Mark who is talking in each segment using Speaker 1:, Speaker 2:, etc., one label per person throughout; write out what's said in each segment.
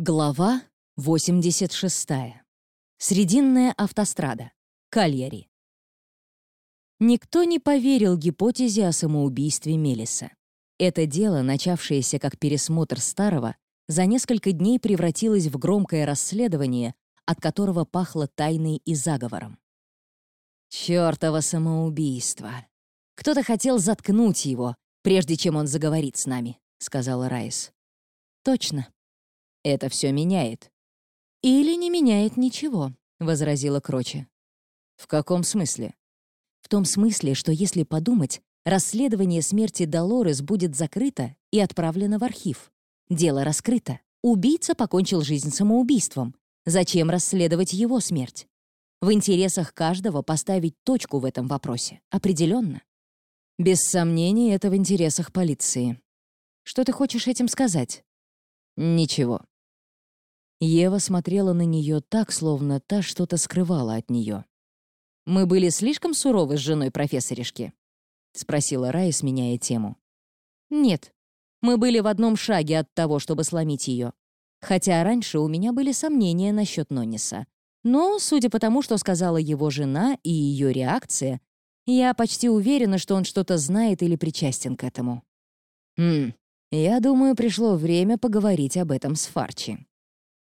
Speaker 1: Глава 86. Срединная автострада. Кальяри. Никто не поверил гипотезе о самоубийстве Мелиса. Это дело, начавшееся как пересмотр старого, за несколько дней превратилось в громкое расследование, от которого пахло тайной и заговором. Чёртово самоубийство. Кто-то хотел заткнуть его, прежде чем он заговорит с нами, сказала Райс. Точно, это все меняет». «Или не меняет ничего», — возразила Кроче. «В каком смысле?» «В том смысле, что если подумать, расследование смерти Долорес будет закрыто и отправлено в архив. Дело раскрыто. Убийца покончил жизнь самоубийством. Зачем расследовать его смерть? В интересах каждого поставить точку в этом вопросе. Определенно. Без сомнений, это в интересах полиции. Что ты хочешь этим сказать? Ничего. Ева смотрела на нее так, словно та что-то скрывала от нее. «Мы были слишком суровы с женой профессоришки?» — спросила Райс, меняя тему. «Нет. Мы были в одном шаге от того, чтобы сломить ее. Хотя раньше у меня были сомнения насчет Нонниса. Но, судя по тому, что сказала его жена и ее реакция, я почти уверена, что он что-то знает или причастен к этому. Хм, я думаю, пришло время поговорить об этом с Фарчи.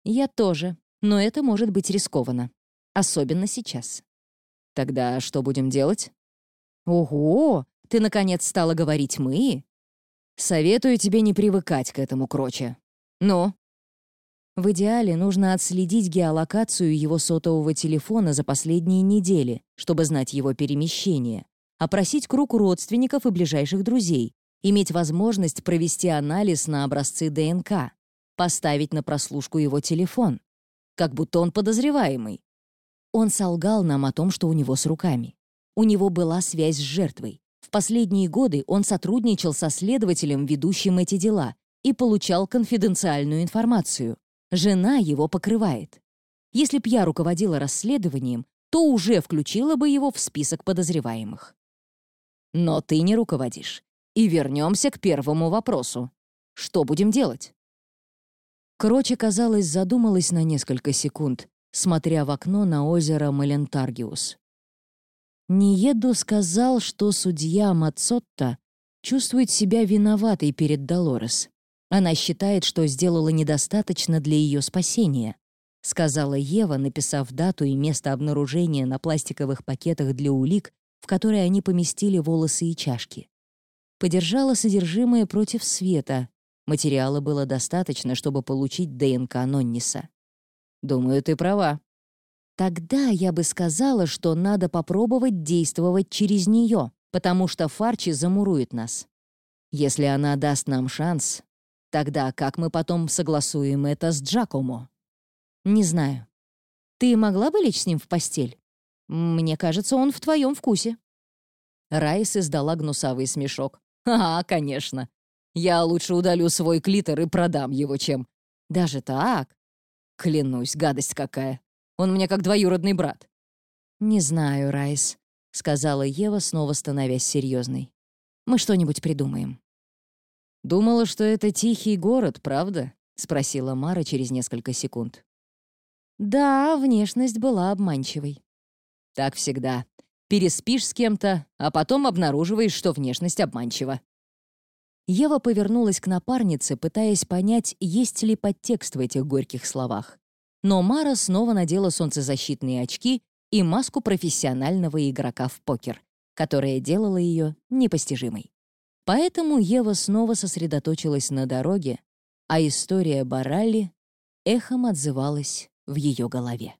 Speaker 1: Я тоже, но это может быть рискованно. Особенно сейчас. Тогда что будем делать? Ого, ты наконец стала говорить «мы»? Советую тебе не привыкать к этому, Кроче. Но в идеале нужно отследить геолокацию его сотового телефона за последние недели, чтобы знать его перемещение, опросить круг родственников и ближайших друзей, иметь возможность провести анализ на образцы ДНК, поставить на прослушку его телефон, как будто он подозреваемый. Он солгал нам о том, что у него с руками. У него была связь с жертвой. В последние годы он сотрудничал со следователем, ведущим эти дела, и получал конфиденциальную информацию. Жена его покрывает. Если б я руководила расследованием, то уже включила бы его в список подозреваемых. Но ты не руководишь. И вернемся к первому вопросу. Что будем делать? Короче, казалось, задумалась на несколько секунд, смотря в окно на озеро Малентаргиус. Ниеду сказал, что судья Мацотта чувствует себя виноватой перед Долорес. Она считает, что сделала недостаточно для ее спасения, сказала Ева, написав дату и место обнаружения на пластиковых пакетах для улик, в которые они поместили волосы и чашки. Подержала содержимое против света, Материала было достаточно, чтобы получить ДНК Нонниса. Думаю, ты права. Тогда я бы сказала, что надо попробовать действовать через нее, потому что Фарчи замурует нас. Если она даст нам шанс, тогда как мы потом согласуем это с Джакомо? Не знаю. Ты могла бы лечь с ним в постель? Мне кажется, он в твоем вкусе. Райс издала гнусавый смешок. «А, конечно. Я лучше удалю свой клитор и продам его, чем... Даже так? Клянусь, гадость какая. Он мне как двоюродный брат. «Не знаю, Райс», — сказала Ева, снова становясь серьезной. «Мы что-нибудь придумаем». «Думала, что это тихий город, правда?» — спросила Мара через несколько секунд. «Да, внешность была обманчивой». «Так всегда. Переспишь с кем-то, а потом обнаруживаешь, что внешность обманчива», Ева повернулась к напарнице, пытаясь понять, есть ли подтекст в этих горьких словах. Но Мара снова надела солнцезащитные очки и маску профессионального игрока в покер, которая делала ее непостижимой. Поэтому Ева снова сосредоточилась на дороге, а история Баралли эхом отзывалась в ее голове.